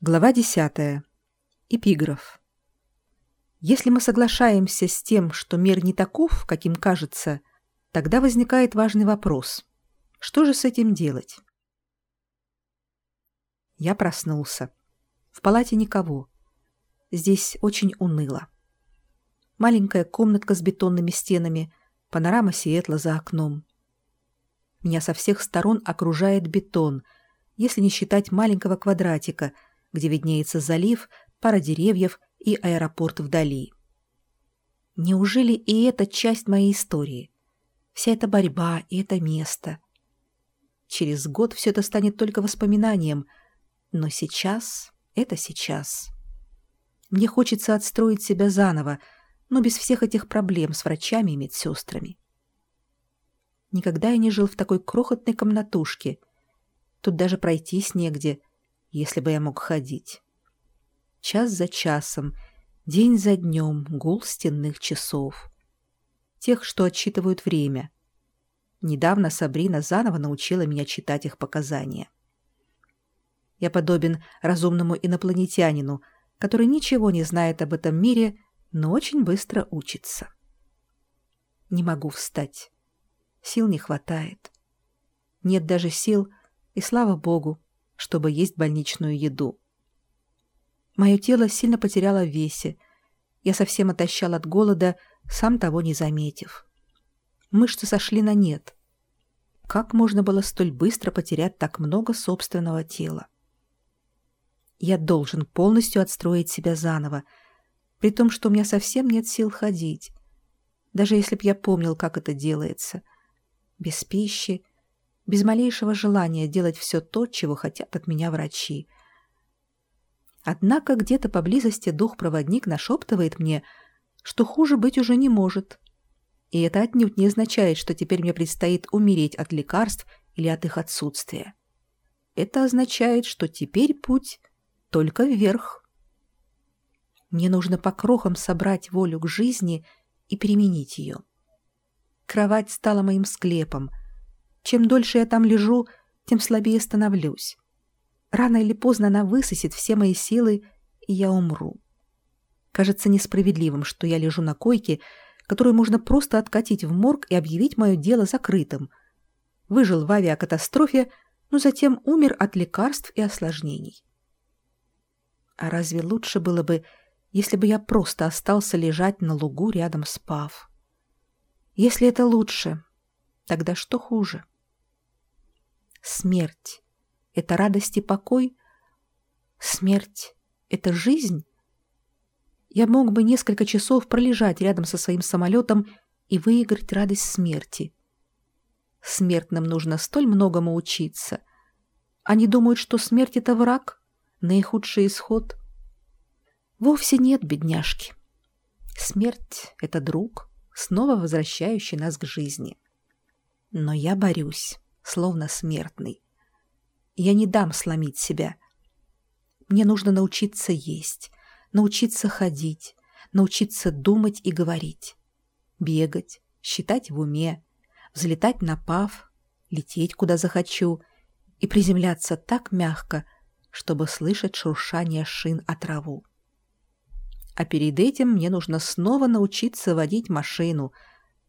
Глава 10. Эпиграф. Если мы соглашаемся с тем, что мир не таков, каким кажется, тогда возникает важный вопрос. Что же с этим делать? Я проснулся. В палате никого. Здесь очень уныло. Маленькая комнатка с бетонными стенами, панорама Сиэтла за окном. Меня со всех сторон окружает бетон, если не считать маленького квадратика — где виднеется залив, пара деревьев и аэропорт вдали. Неужели и эта часть моей истории? Вся эта борьба и это место. Через год все это станет только воспоминанием, но сейчас — это сейчас. Мне хочется отстроить себя заново, но без всех этих проблем с врачами и медсестрами. Никогда я не жил в такой крохотной комнатушке. Тут даже пройтись негде, если бы я мог ходить. Час за часом, день за днем гул стенных часов. Тех, что отсчитывают время. Недавно Сабрина заново научила меня читать их показания. Я подобен разумному инопланетянину, который ничего не знает об этом мире, но очень быстро учится. Не могу встать. Сил не хватает. Нет даже сил, и слава богу, чтобы есть больничную еду. Мое тело сильно потеряло в весе. Я совсем отощал от голода, сам того не заметив. Мышцы сошли на нет. Как можно было столь быстро потерять так много собственного тела? Я должен полностью отстроить себя заново, при том, что у меня совсем нет сил ходить. Даже если б я помнил, как это делается. Без пищи, без малейшего желания делать все то, чего хотят от меня врачи. Однако где-то поблизости дух-проводник нашептывает мне, что хуже быть уже не может. И это отнюдь не означает, что теперь мне предстоит умереть от лекарств или от их отсутствия. Это означает, что теперь путь только вверх. Мне нужно по крохам собрать волю к жизни и применить ее. Кровать стала моим склепом — чем дольше я там лежу, тем слабее становлюсь. Рано или поздно она высосет все мои силы, и я умру. Кажется несправедливым, что я лежу на койке, которую можно просто откатить в морг и объявить мое дело закрытым. Выжил в авиакатастрофе, но затем умер от лекарств и осложнений. А разве лучше было бы, если бы я просто остался лежать на лугу рядом с Пав? Если это лучше, тогда что хуже? Смерть — это радость и покой? Смерть — это жизнь? Я мог бы несколько часов пролежать рядом со своим самолетом и выиграть радость смерти. Смертным нужно столь многому учиться. Они думают, что смерть — это враг, наихудший исход. Вовсе нет, бедняжки. Смерть — это друг, снова возвращающий нас к жизни. Но я борюсь словно смертный. Я не дам сломить себя. Мне нужно научиться есть, научиться ходить, научиться думать и говорить, бегать, считать в уме, взлетать на пав, лететь куда захочу и приземляться так мягко, чтобы слышать шуршание шин о траву. А перед этим мне нужно снова научиться водить машину,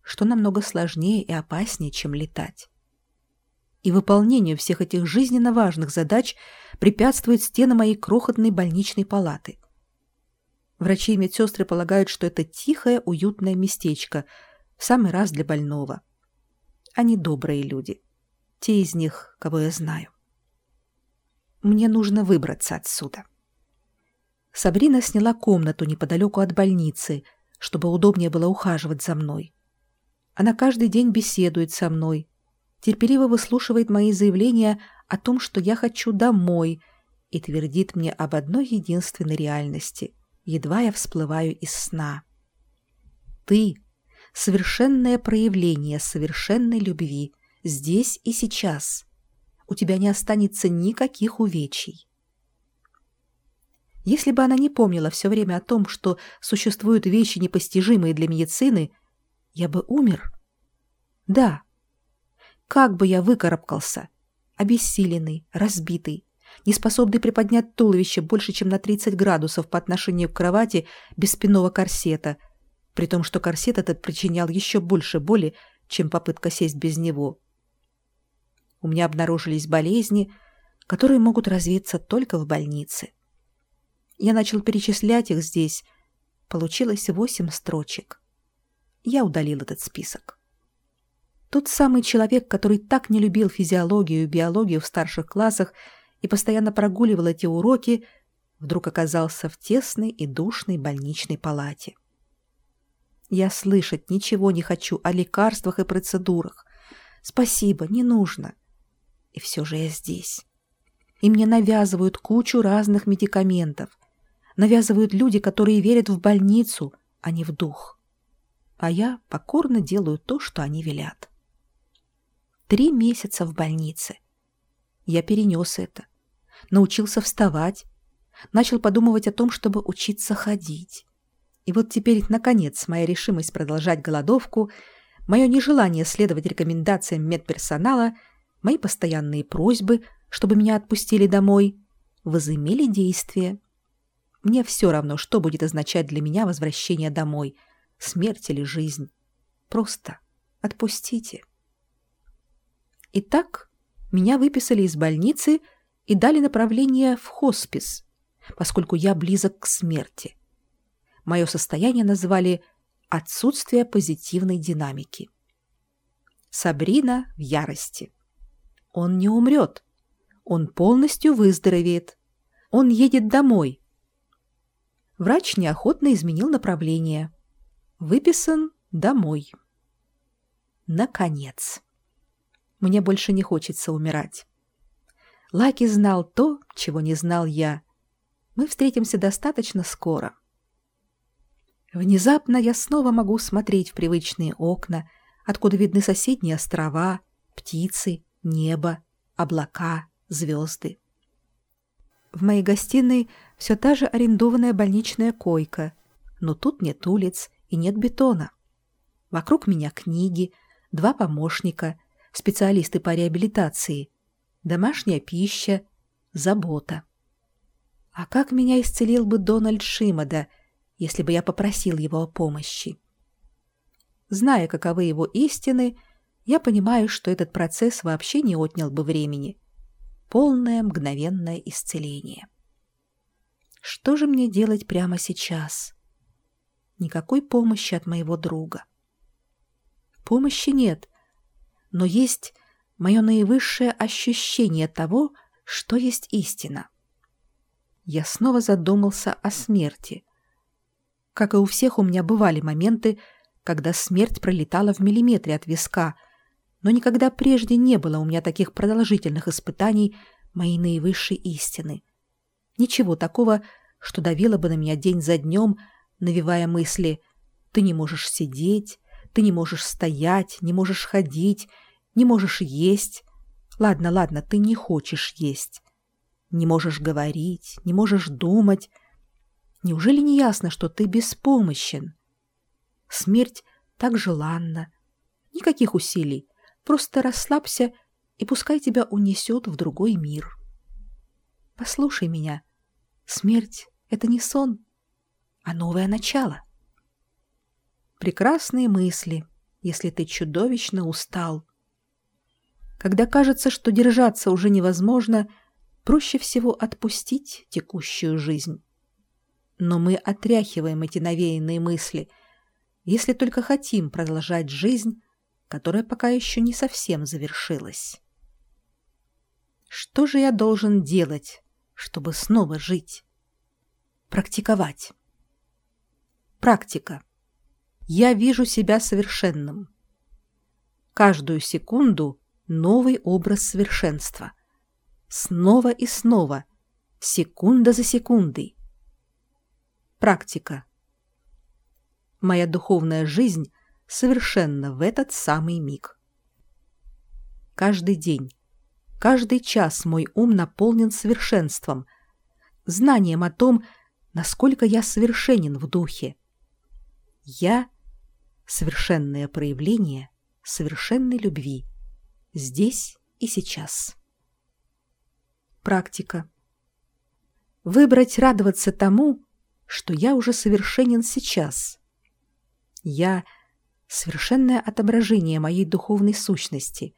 что намного сложнее и опаснее, чем летать и выполнению всех этих жизненно важных задач препятствует стены моей крохотной больничной палаты. Врачи и медсестры полагают, что это тихое, уютное местечко, в самый раз для больного. Они добрые люди. Те из них, кого я знаю. Мне нужно выбраться отсюда. Сабрина сняла комнату неподалеку от больницы, чтобы удобнее было ухаживать за мной. Она каждый день беседует со мной, терпеливо выслушивает мои заявления о том, что я хочу домой, и твердит мне об одной единственной реальности, едва я всплываю из сна. Ты — совершенное проявление совершенной любви здесь и сейчас. У тебя не останется никаких увечий. Если бы она не помнила все время о том, что существуют вещи непостижимые для медицины, я бы умер. Да, как бы я выкарабкался? Обессиленный, разбитый, не способный приподнять туловище больше, чем на 30 градусов по отношению к кровати без спинного корсета, при том, что корсет этот причинял еще больше боли, чем попытка сесть без него. У меня обнаружились болезни, которые могут развиться только в больнице. Я начал перечислять их здесь. Получилось восемь строчек. Я удалил этот список. Тот самый человек, который так не любил физиологию и биологию в старших классах и постоянно прогуливал эти уроки, вдруг оказался в тесной и душной больничной палате. Я слышать ничего не хочу о лекарствах и процедурах. Спасибо, не нужно. И все же я здесь. И мне навязывают кучу разных медикаментов. Навязывают люди, которые верят в больницу, а не в дух. А я покорно делаю то, что они велят. Три месяца в больнице. Я перенес это. Научился вставать. Начал подумывать о том, чтобы учиться ходить. И вот теперь, наконец, моя решимость продолжать голодовку, мое нежелание следовать рекомендациям медперсонала, мои постоянные просьбы, чтобы меня отпустили домой, возымели действие. Мне все равно, что будет означать для меня возвращение домой, смерть или жизнь. Просто отпустите. Итак, меня выписали из больницы и дали направление в хоспис, поскольку я близок к смерти. Мое состояние назвали «отсутствие позитивной динамики». Сабрина в ярости. Он не умрет. Он полностью выздоровеет. Он едет домой. Врач неохотно изменил направление. Выписан домой. Наконец. Мне больше не хочется умирать. Лаки знал то, чего не знал я. Мы встретимся достаточно скоро. Внезапно я снова могу смотреть в привычные окна, откуда видны соседние острова, птицы, небо, облака, звезды. В моей гостиной все та же арендованная больничная койка, но тут нет улиц и нет бетона. Вокруг меня книги, два помощника, специалисты по реабилитации, домашняя пища, забота. А как меня исцелил бы Дональд Шимода, если бы я попросил его о помощи? Зная, каковы его истины, я понимаю, что этот процесс вообще не отнял бы времени. Полное мгновенное исцеление. Что же мне делать прямо сейчас? Никакой помощи от моего друга. Помощи нет, но есть мое наивысшее ощущение того, что есть истина. Я снова задумался о смерти. Как и у всех, у меня бывали моменты, когда смерть пролетала в миллиметре от виска, но никогда прежде не было у меня таких продолжительных испытаний моей наивысшей истины. Ничего такого, что давило бы на меня день за днем, навевая мысли «ты не можешь сидеть», ты не можешь стоять, не можешь ходить, не можешь есть. Ладно, ладно, ты не хочешь есть. Не можешь говорить, не можешь думать. Неужели не ясно, что ты беспомощен? Смерть так желанна. Никаких усилий. Просто расслабься, и пускай тебя унесет в другой мир. Послушай меня. Смерть — это не сон, а новое начало. Прекрасные мысли, если ты чудовищно устал. Когда кажется, что держаться уже невозможно, проще всего отпустить текущую жизнь. Но мы отряхиваем эти навеянные мысли, если только хотим продолжать жизнь, которая пока еще не совсем завершилась. Что же я должен делать, чтобы снова жить? Практиковать. Практика я вижу себя совершенным. Каждую секунду новый образ совершенства. Снова и снова, секунда за секундой. Практика. Моя духовная жизнь совершенно в этот самый миг. Каждый день, каждый час мой ум наполнен совершенством, знанием о том, насколько я совершенен в духе. Я совершенное проявление совершенной любви здесь и сейчас. Практика. Выбрать радоваться тому, что я уже совершенен сейчас. Я — совершенное отображение моей духовной сущности,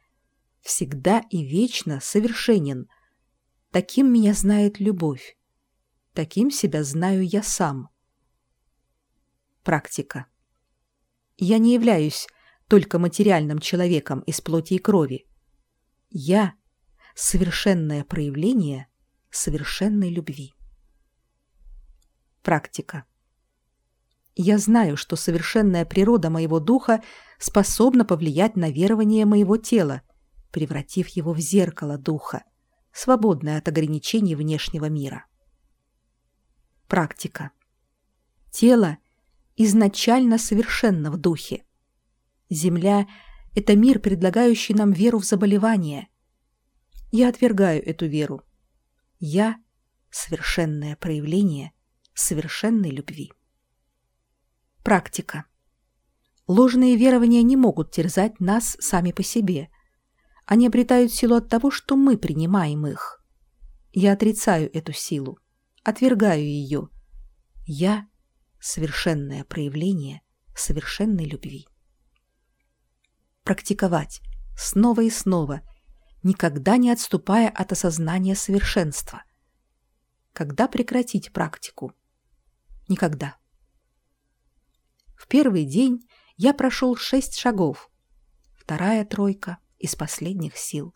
всегда и вечно совершенен. Таким меня знает любовь. Таким себя знаю я сам. Практика. Я не являюсь только материальным человеком из плоти и крови. Я — совершенное проявление совершенной любви. Практика. Я знаю, что совершенная природа моего духа способна повлиять на верование моего тела, превратив его в зеркало духа, свободное от ограничений внешнего мира. Практика. Тело изначально совершенно в духе. Земля — это мир, предлагающий нам веру в заболевание. Я отвергаю эту веру. Я — совершенное проявление совершенной любви. Практика. Ложные верования не могут терзать нас сами по себе. Они обретают силу от того, что мы принимаем их. Я отрицаю эту силу, отвергаю ее. Я — совершенное проявление совершенной любви. Практиковать снова и снова, никогда не отступая от осознания совершенства. Когда прекратить практику? Никогда. В первый день я прошел шесть шагов. Вторая тройка из последних сил.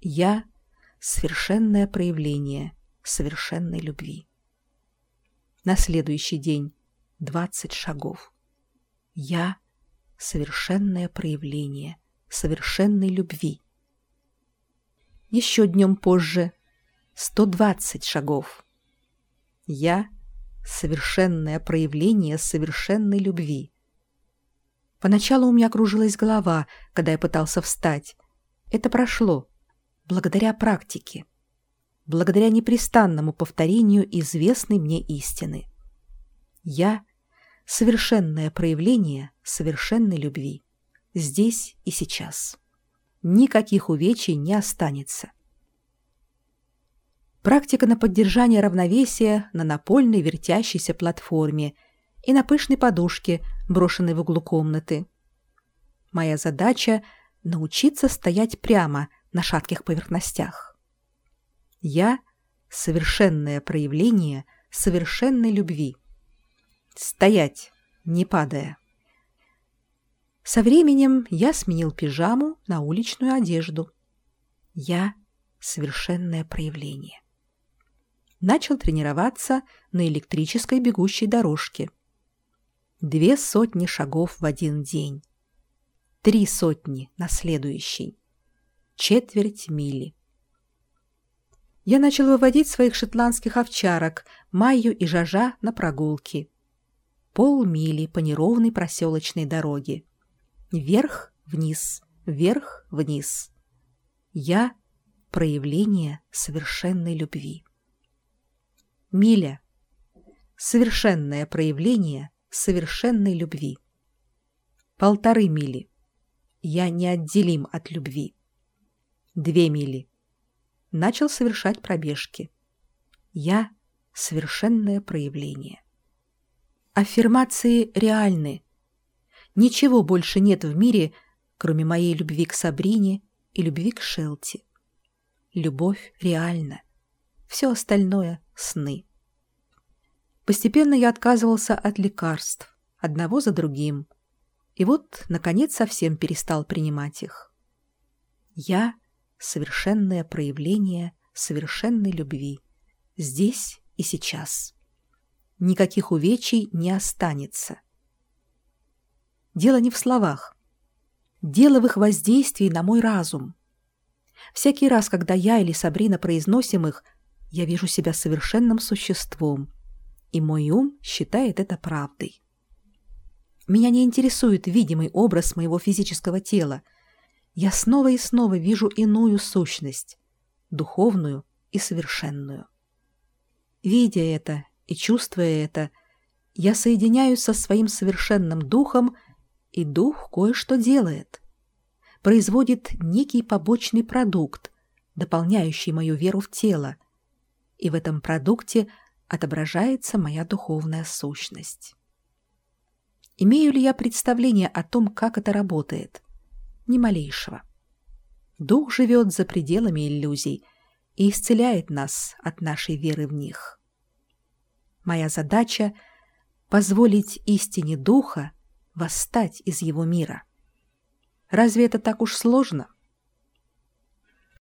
Я — совершенное проявление совершенной любви. На следующий день — двадцать шагов. Я — совершенное проявление совершенной любви. Еще днем позже — сто двадцать шагов. Я совершенное проявление совершенной любви. Поначалу у меня кружилась голова, когда я пытался встать. Это прошло благодаря практике, благодаря непрестанному повторению известной мне истины. Я — совершенное проявление совершенной любви. Здесь и сейчас. Никаких увечий не останется. Практика на поддержание равновесия на напольной вертящейся платформе и на пышной подушке, брошенной в углу комнаты. Моя задача — научиться стоять прямо на шатких поверхностях. Я — совершенное проявление совершенной любви. Стоять, не падая. Со временем я сменил пижаму на уличную одежду. Я — совершенное проявление начал тренироваться на электрической бегущей дорожке. Две сотни шагов в один день. Три сотни на следующий. Четверть мили. Я начал выводить своих шотландских овчарок, Майю и Жажа, на прогулки. Полмили по неровной проселочной дороге. Вверх-вниз, вверх-вниз. Я — проявление совершенной любви. Миля. Совершенное проявление совершенной любви. Полторы мили. Я неотделим от любви. Две мили. Начал совершать пробежки. Я — совершенное проявление. Аффирмации реальны. Ничего больше нет в мире, кроме моей любви к Сабрине и любви к Шелти. Любовь реальна. Все остальное — сны. Постепенно я отказывался от лекарств, одного за другим. И вот, наконец, совсем перестал принимать их. Я — совершенное проявление совершенной любви. Здесь и сейчас. Никаких увечий не останется. Дело не в словах. Дело в их воздействии на мой разум. Всякий раз, когда я или Сабрина произносим их — я вижу себя совершенным существом, и мой ум считает это правдой. Меня не интересует видимый образ моего физического тела. Я снова и снова вижу иную сущность, духовную и совершенную. Видя это и чувствуя это, я соединяюсь со своим совершенным духом, и дух кое-что делает. Производит некий побочный продукт, дополняющий мою веру в тело, и в этом продукте отображается моя духовная сущность. Имею ли я представление о том, как это работает? Ни малейшего. Дух живет за пределами иллюзий и исцеляет нас от нашей веры в них. Моя задача — позволить истине Духа восстать из его мира. Разве это так уж сложно?